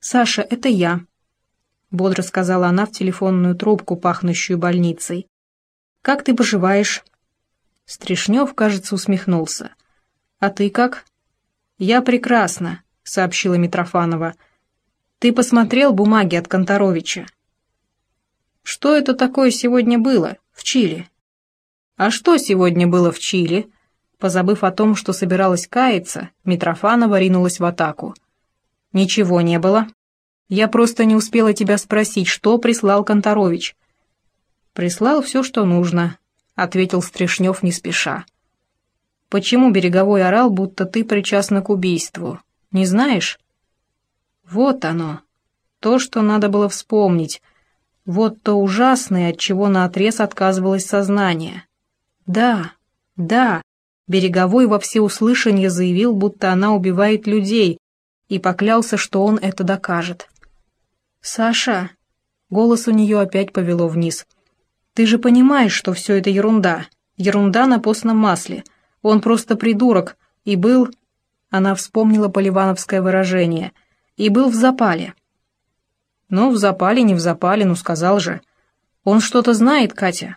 «Саша, это я», — бодро сказала она в телефонную трубку, пахнущую больницей. «Как ты поживаешь?» Стришнев, кажется, усмехнулся. «А ты как?» «Я прекрасно», — сообщила Митрофанова. «Ты посмотрел бумаги от Конторовича?» «Что это такое сегодня было в Чили?» «А что сегодня было в Чили?» Позабыв о том, что собиралась каяться, Митрофанова ринулась в атаку. «Ничего не было. Я просто не успела тебя спросить, что прислал Конторович». «Прислал все, что нужно», — ответил Стришнев не спеша. «Почему Береговой орал, будто ты причастна к убийству? Не знаешь?» «Вот оно. То, что надо было вспомнить. Вот то ужасное, от чего наотрез отказывалось сознание. Да, да, Береговой во всеуслышание заявил, будто она убивает людей, и поклялся, что он это докажет. «Саша!» Голос у нее опять повело вниз. «Ты же понимаешь, что все это ерунда. Ерунда на постном масле. Он просто придурок. И был...» Она вспомнила поливановское выражение. «И был в запале». «Ну, в запале, не в запале, ну сказал же. Он что-то знает, Катя».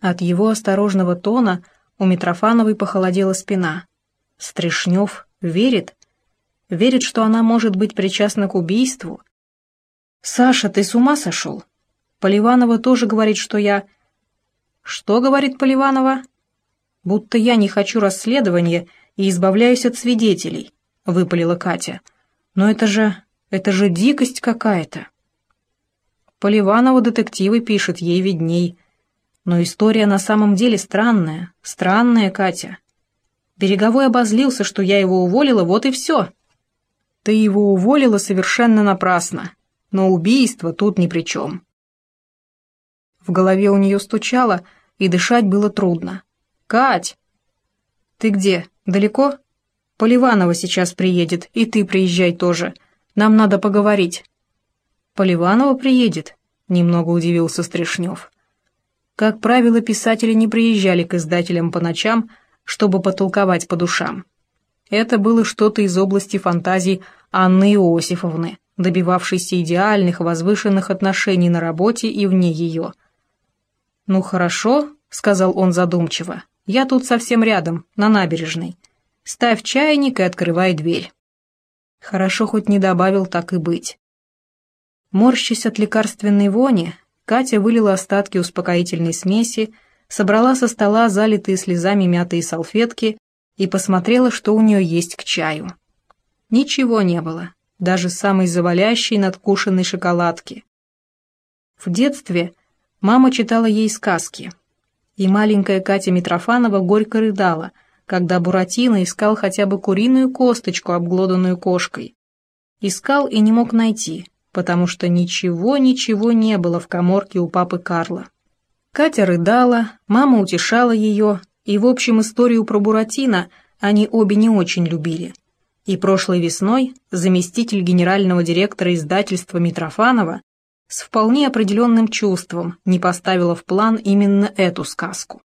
От его осторожного тона у Митрофановой похолодела спина. Стришнев верит? Верит, что она может быть причастна к убийству? «Саша, ты с ума сошел? Поливанова тоже говорит, что я...» «Что говорит Поливанова?» «Будто я не хочу расследования и избавляюсь от свидетелей», — выпалила Катя. «Но это же... это же дикость какая-то». Поливанова детективы пишет, ей видней. Но история на самом деле странная, странная, Катя. Береговой обозлился, что я его уволила, вот и все. Ты его уволила совершенно напрасно, но убийство тут ни при чем. В голове у нее стучало, и дышать было трудно. «Кать!» «Ты где? Далеко?» «Поливанова сейчас приедет, и ты приезжай тоже. Нам надо поговорить». «Поливанова приедет?» — немного удивился Стришнев. Как правило, писатели не приезжали к издателям по ночам, чтобы потолковать по душам. Это было что-то из области фантазий Анны Иосифовны, добивавшейся идеальных, возвышенных отношений на работе и вне ее. «Ну хорошо», — сказал он задумчиво, — «я тут совсем рядом, на набережной. Ставь чайник и открывай дверь». Хорошо хоть не добавил так и быть. Морщась от лекарственной вони, Катя вылила остатки успокоительной смеси, собрала со стола залитые слезами мятые салфетки и посмотрела, что у нее есть к чаю. Ничего не было, даже самой завалящей надкушенной шоколадки. В детстве мама читала ей сказки, и маленькая Катя Митрофанова горько рыдала, когда Буратино искал хотя бы куриную косточку, обглоданную кошкой. Искал и не мог найти, потому что ничего-ничего не было в коморке у папы Карла. Катя рыдала, мама утешала ее, и, в общем, историю про Буратино они обе не очень любили. И прошлой весной заместитель генерального директора издательства Митрофанова с вполне определенным чувством не поставила в план именно эту сказку.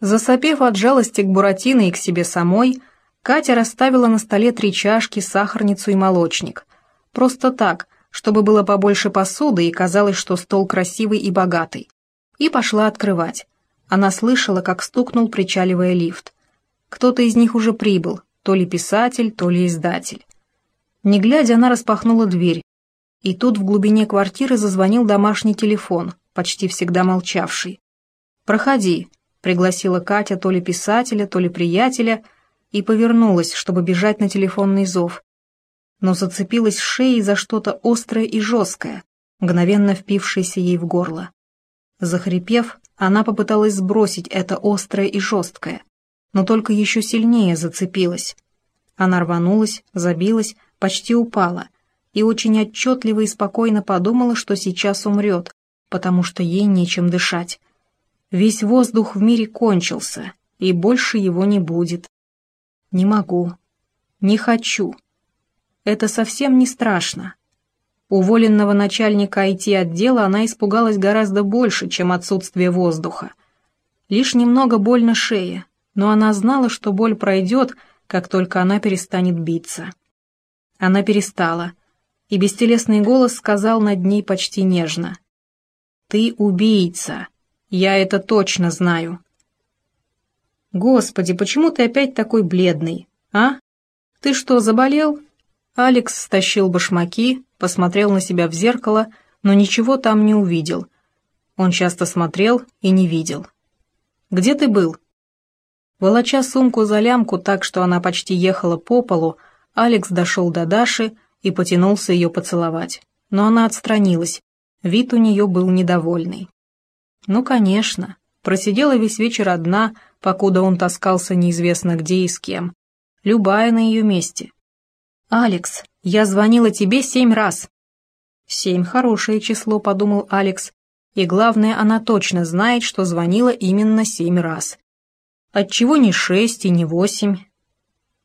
Засопев от жалости к Буратино и к себе самой, Катя расставила на столе три чашки, сахарницу и молочник. Просто так, чтобы было побольше посуды и казалось, что стол красивый и богатый. И пошла открывать. Она слышала, как стукнул, причаливая лифт. Кто-то из них уже прибыл, то ли писатель, то ли издатель. Не глядя, она распахнула дверь. И тут в глубине квартиры зазвонил домашний телефон, почти всегда молчавший. «Проходи», — пригласила Катя то ли писателя, то ли приятеля, и повернулась, чтобы бежать на телефонный зов но зацепилась шеей за что-то острое и жесткое, мгновенно впившееся ей в горло. Захрипев, она попыталась сбросить это острое и жесткое, но только еще сильнее зацепилась. Она рванулась, забилась, почти упала, и очень отчетливо и спокойно подумала, что сейчас умрет, потому что ей нечем дышать. Весь воздух в мире кончился, и больше его не будет. Не могу, не хочу. Это совсем не страшно. Уволенного начальника IT-отдела она испугалась гораздо больше, чем отсутствие воздуха. Лишь немного больно шее, но она знала, что боль пройдет, как только она перестанет биться. Она перестала, и бестелесный голос сказал над ней почти нежно. «Ты убийца. Я это точно знаю». «Господи, почему ты опять такой бледный, а? Ты что, заболел?» Алекс стащил башмаки, посмотрел на себя в зеркало, но ничего там не увидел. Он часто смотрел и не видел. «Где ты был?» Волоча сумку за лямку так, что она почти ехала по полу, Алекс дошел до Даши и потянулся ее поцеловать. Но она отстранилась. Вид у нее был недовольный. Ну, конечно. Просидела весь вечер одна, покуда он таскался неизвестно где и с кем. Любая на ее месте. «Алекс, я звонила тебе семь раз». «Семь — хорошее число», — подумал Алекс. И главное, она точно знает, что звонила именно семь раз. Отчего не шесть и не восемь?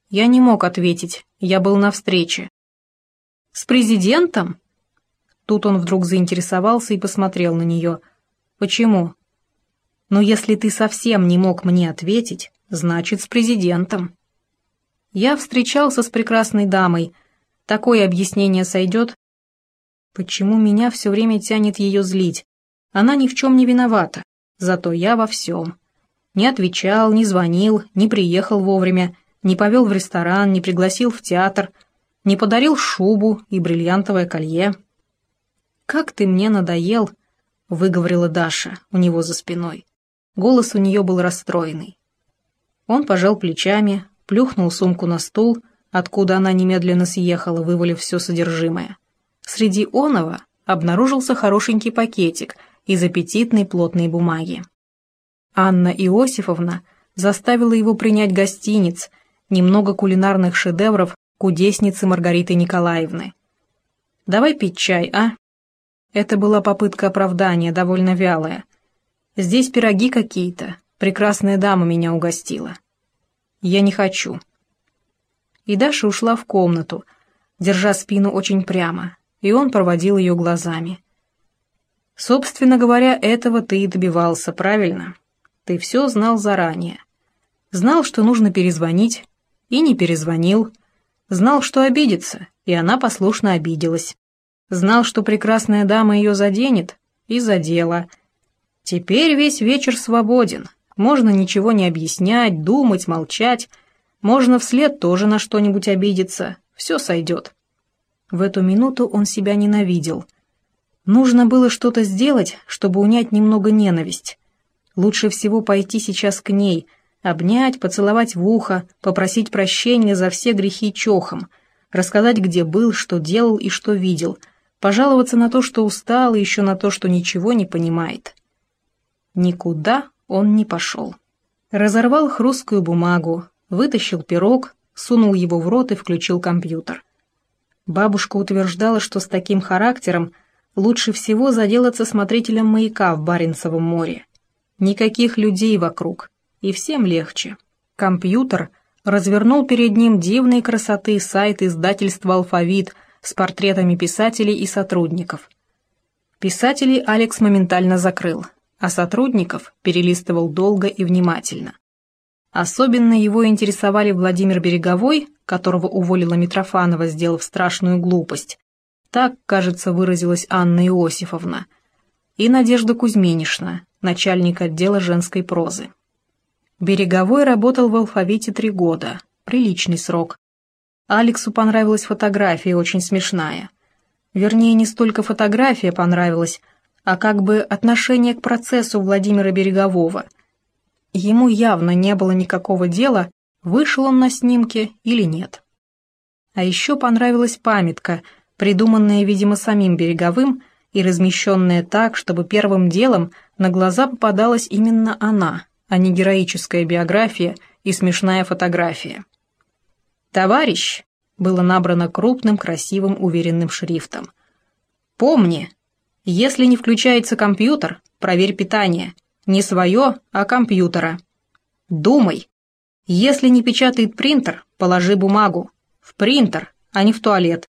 Я не мог ответить, я был на встрече. «С президентом?» Тут он вдруг заинтересовался и посмотрел на нее. «Почему?» «Ну, если ты совсем не мог мне ответить, значит, с президентом». «Я встречался с прекрасной дамой. Такое объяснение сойдет?» «Почему меня все время тянет ее злить? Она ни в чем не виновата, зато я во всем. Не отвечал, не звонил, не приехал вовремя, не повел в ресторан, не пригласил в театр, не подарил шубу и бриллиантовое колье. «Как ты мне надоел!» — выговорила Даша у него за спиной. Голос у нее был расстроенный. Он пожал плечами, плюхнул сумку на стул, откуда она немедленно съехала, вывалив все содержимое. Среди оного обнаружился хорошенький пакетик — из аппетитной плотной бумаги. Анна Иосифовна заставила его принять гостиниц, немного кулинарных шедевров кудесницы Маргариты Николаевны. «Давай пить чай, а?» Это была попытка оправдания, довольно вялая. «Здесь пироги какие-то. Прекрасная дама меня угостила». «Я не хочу». И Даша ушла в комнату, держа спину очень прямо, и он проводил ее глазами. Собственно говоря, этого ты и добивался, правильно? Ты все знал заранее. Знал, что нужно перезвонить, и не перезвонил. Знал, что обидится, и она послушно обиделась. Знал, что прекрасная дама ее заденет, и задела. Теперь весь вечер свободен. Можно ничего не объяснять, думать, молчать. Можно вслед тоже на что-нибудь обидеться. Все сойдет. В эту минуту он себя ненавидел — Нужно было что-то сделать, чтобы унять немного ненависть. Лучше всего пойти сейчас к ней, обнять, поцеловать в ухо, попросить прощения за все грехи чохом, рассказать, где был, что делал и что видел, пожаловаться на то, что устал, и еще на то, что ничего не понимает. Никуда он не пошел. Разорвал хрусткую бумагу, вытащил пирог, сунул его в рот и включил компьютер. Бабушка утверждала, что с таким характером – лучше всего заделаться смотрителем маяка в Баренцевом море. Никаких людей вокруг, и всем легче. Компьютер развернул перед ним дивной красоты сайт издательства «Алфавит» с портретами писателей и сотрудников. Писателей Алекс моментально закрыл, а сотрудников перелистывал долго и внимательно. Особенно его интересовали Владимир Береговой, которого уволила Митрофанова, сделав страшную глупость, так, кажется, выразилась Анна Иосифовна. И Надежда Кузьминишна, начальник отдела женской прозы. Береговой работал в алфавите три года, приличный срок. Алексу понравилась фотография, очень смешная. Вернее, не столько фотография понравилась, а как бы отношение к процессу Владимира Берегового. Ему явно не было никакого дела, вышел он на снимке или нет. А еще понравилась памятка – придуманная, видимо, самим Береговым и размещенная так, чтобы первым делом на глаза попадалась именно она, а не героическая биография и смешная фотография. «Товарищ!» было набрано крупным, красивым, уверенным шрифтом. «Помни, если не включается компьютер, проверь питание. Не свое, а компьютера. Думай. Если не печатает принтер, положи бумагу. В принтер, а не в туалет.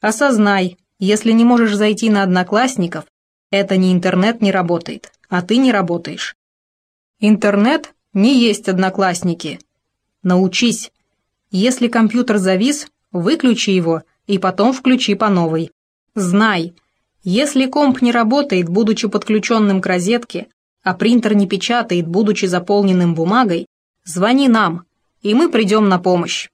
Осознай, если не можешь зайти на одноклассников, это не интернет не работает, а ты не работаешь. Интернет не есть одноклассники. Научись. Если компьютер завис, Выключи его и потом включи по новой. Знай, если комп не работает, будучи подключенным к розетке, а принтер не печатает, будучи заполненным бумагой, звони нам, и мы придем на помощь.